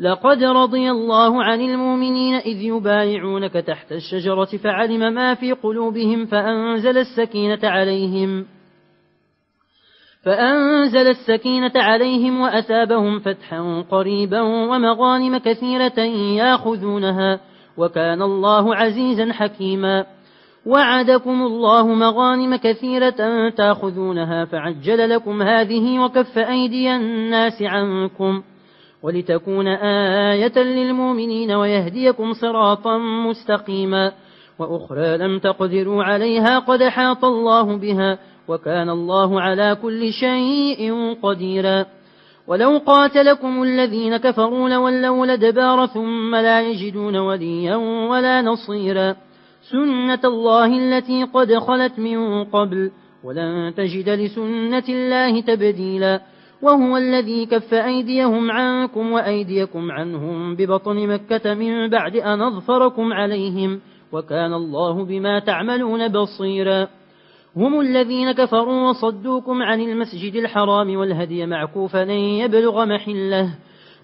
لقد رضي الله عن المؤمنين إذ يبايعونك تحت الشجرة فعلم ما في قلوبهم فأنزل السكينة عليهم فأنزل السكينة عليهم وأثابهم فتحا قريبا ومغانم كثيرة ياخذونها وكان الله عزيزا حكيما وعدكم الله مغانم كثيرة تاخذونها فعجل لكم هذه وكف أيدي الناس عنكم ولتكون آية للمؤمنين ويهديكم صراطا مستقيما وأخرى لم تقدروا عليها قد حاط الله بها وكان الله على كل شيء قديرا ولو قاتلكم الذين كفروا لولوا لدبار ثم لا يجدون وليا ولا نصيرا سنة الله التي قد خلت من قبل ولن تجد لسنة الله تبديلا وهو الذي كف أيديهم عنكم وأيديكم عنهم ببطن مكة من بعد أن أظفركم عليهم وكان الله بما تعملون بصيرا. هم الذين كفروا وصدوكم عن المسجد الحرام والهدي معكوفا أن يبلغ محله.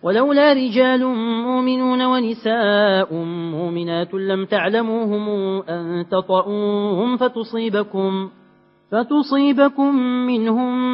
ولولا رجال مؤمنون ونساء مؤمنات لم تعلموهم أن تطؤوهم فتصيبكم فتصيبكم منهم